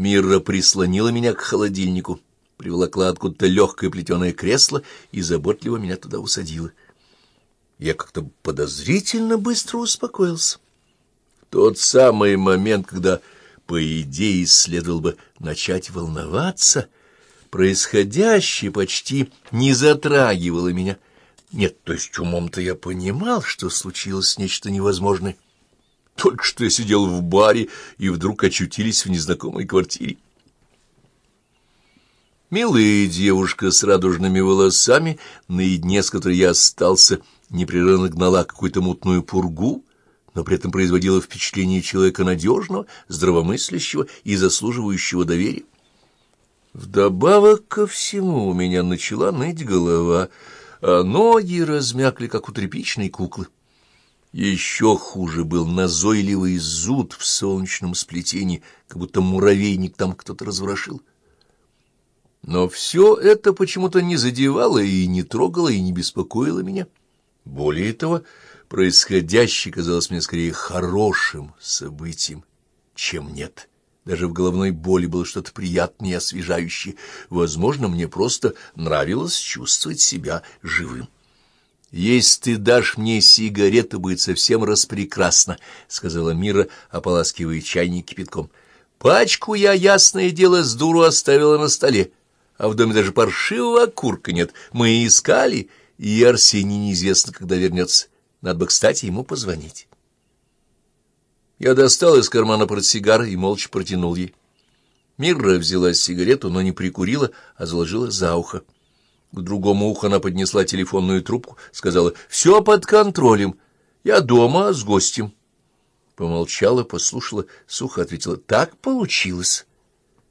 Мира прислонила меня к холодильнику, приволокла откуда-то легкое плетеное кресло и заботливо меня туда усадила. Я как-то подозрительно быстро успокоился. Тот самый момент, когда, по идее, следовало бы начать волноваться, происходящее почти не затрагивало меня. Нет, то есть умом-то я понимал, что случилось нечто невозможное. Только что я сидел в баре и вдруг очутились в незнакомой квартире. Милая девушка с радужными волосами, наедине с которой я остался, непрерывно гнала какую-то мутную пургу, но при этом производила впечатление человека надежного, здравомыслящего и заслуживающего доверия. Вдобавок ко всему у меня начала ныть голова, а ноги размякли, как у тряпичной куклы. Еще хуже был назойливый зуд в солнечном сплетении, как будто муравейник там кто-то разворошил. Но все это почему-то не задевало и не трогало, и не беспокоило меня. Более того, происходящее казалось мне скорее хорошим событием, чем нет. Даже в головной боли было что-то приятное и освежающее. Возможно, мне просто нравилось чувствовать себя живым. «Если ты дашь мне сигарету, будет совсем распрекрасно», — сказала Мира, ополаскивая чайник кипятком. «Пачку я, ясное дело, с дуру оставила на столе, а в доме даже паршивого окурка нет. Мы искали, и Арсений неизвестно, когда вернется. Надо бы, кстати, ему позвонить». Я достал из кармана портсигар и молча протянул ей. Мирра взяла сигарету, но не прикурила, а заложила за ухо. К другому уху она поднесла телефонную трубку, сказала «Все под контролем. Я дома с гостем». Помолчала, послушала, сухо ответила «Так получилось».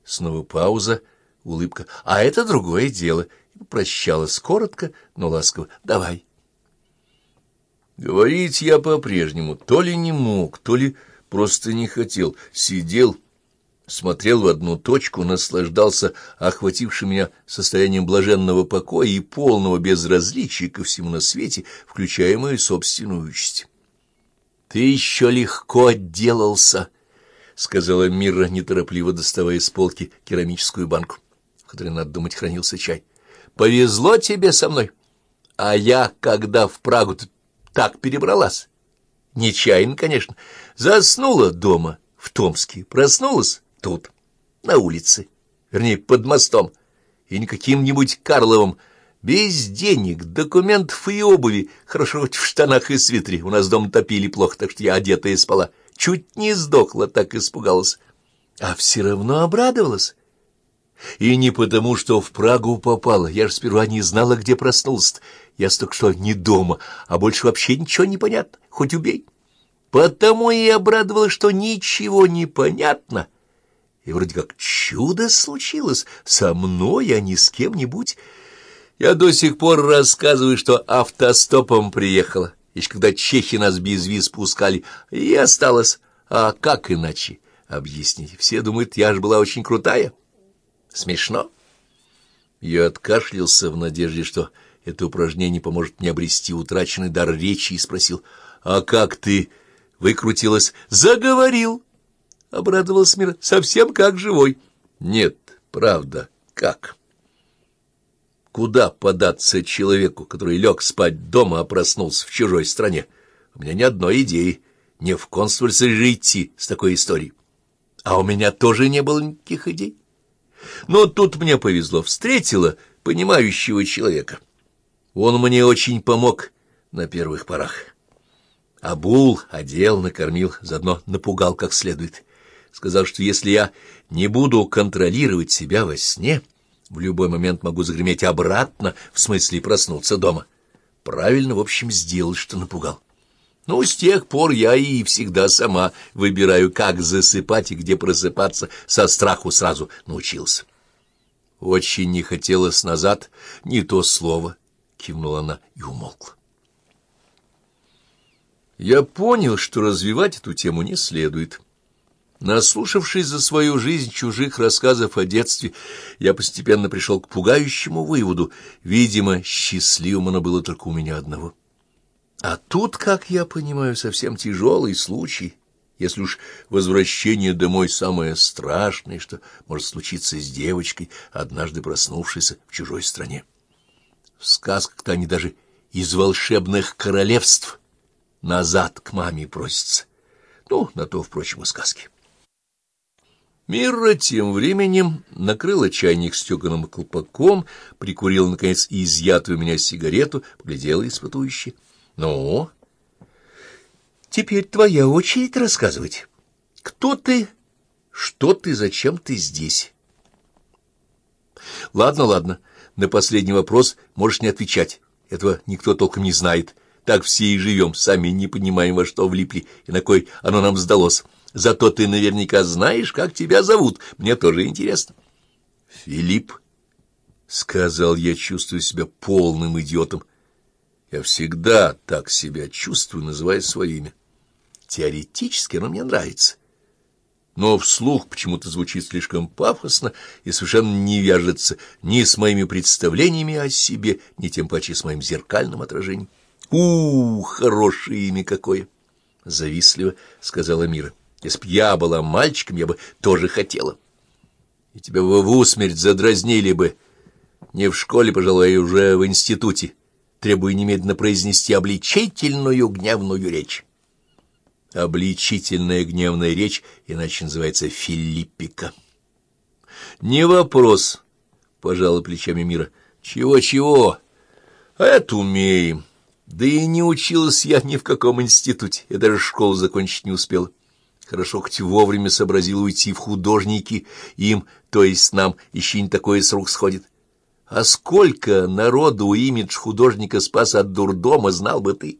Снова пауза, улыбка «А это другое дело». И попрощалась коротко, но ласково «Давай». Говорить я по-прежнему то ли не мог, то ли просто не хотел. Сидел смотрел в одну точку, наслаждался охватившим меня состоянием блаженного покоя и полного безразличия ко всему на свете, включая мою собственную участь. — Ты еще легко отделался, — сказала Мира, неторопливо доставая с полки керамическую банку, в которой, надо думать, хранился чай. — Повезло тебе со мной. А я, когда в Прагу так перебралась, нечаянно, конечно, заснула дома в Томске, проснулась тут, на улице, вернее, под мостом, и не каким-нибудь Карловым, без денег, документов и обуви, хорошо хоть в штанах и свитре, у нас дом топили плохо, так что я одетая спала, чуть не сдохла, так испугалась, а все равно обрадовалась. И не потому, что в Прагу попала, я же сперва не знала, где проснулся. Я столько что не дома, а больше вообще ничего не понятно, хоть убей. Потому и обрадовалась, что ничего не понятно — и вроде как чудо случилось со мной, а не с кем-нибудь. Я до сих пор рассказываю, что автостопом приехала, еще когда чехи нас без виз пускали, и осталось. А как иначе объяснить? Все думают, я же была очень крутая. Смешно. Я откашлялся в надежде, что это упражнение поможет мне обрести утраченный дар речи, и спросил, «А как ты выкрутилась?» «Заговорил!» — обрадовалась Мира. — Совсем как живой. — Нет, правда, как? Куда податься человеку, который лег спать дома, а проснулся в чужой стране? У меня ни одной идеи. Не в консульство же идти с такой историей. А у меня тоже не было никаких идей. Но тут мне повезло. Встретила понимающего человека. Он мне очень помог на первых порах. Обул, одел, накормил, заодно напугал как следует сказал, что если я не буду контролировать себя во сне, в любой момент могу загреметь обратно, в смысле проснуться дома. Правильно, в общем, сделал, что напугал. Ну, с тех пор я и всегда сама выбираю, как засыпать и где просыпаться, со страху сразу научился. Очень не хотелось назад, не то слово, — кивнула она и умолкла. Я понял, что развивать эту тему не следует. — Наслушавшись за свою жизнь чужих рассказов о детстве, я постепенно пришел к пугающему выводу. Видимо, счастливым оно было только у меня одного. А тут, как я понимаю, совсем тяжелый случай, если уж возвращение домой самое страшное, что может случиться с девочкой, однажды проснувшейся в чужой стране. В сказках-то они даже из волшебных королевств назад к маме просятся. Ну, на то, впрочем, и сказки. Мира тем временем накрыла чайник стеганым колпаком, прикурила, наконец, изъятую у меня сигарету, поглядела испытующе. — Ну? — Теперь твоя очередь рассказывать. Кто ты? Что ты? Зачем ты здесь? — Ладно, ладно. На последний вопрос можешь не отвечать. Этого никто толком не знает. Так все и живем, сами не понимаем, во что влипли и на кой оно нам сдалось. Зато ты наверняка знаешь, как тебя зовут. Мне тоже интересно. — Филипп, — сказал я, чувствую себя полным идиотом. Я всегда так себя чувствую, называя свое имя. Теоретически оно мне нравится. Но вслух почему-то звучит слишком пафосно и совершенно не вяжется ни с моими представлениями о себе, ни тем паче с моим зеркальным отражением. — У, хорошее имя какое! — завистливо сказала Мира. Если б я была мальчиком, я бы тоже хотела. И тебя бы в усмерть задразнили бы. Не в школе, пожалуй, а уже в институте, требуя немедленно произнести обличительную гневную речь. Обличительная гневная речь, иначе называется филиппика. Не вопрос, — пожала плечами мира. Чего-чего? А это умеем. Да и не училась я ни в каком институте, я даже школу закончить не успела. Хорошо, хоть вовремя сообразил уйти в художники, им, то есть нам, еще не такое с рук сходит. А сколько народу имидж художника спас от дурдома, знал бы ты.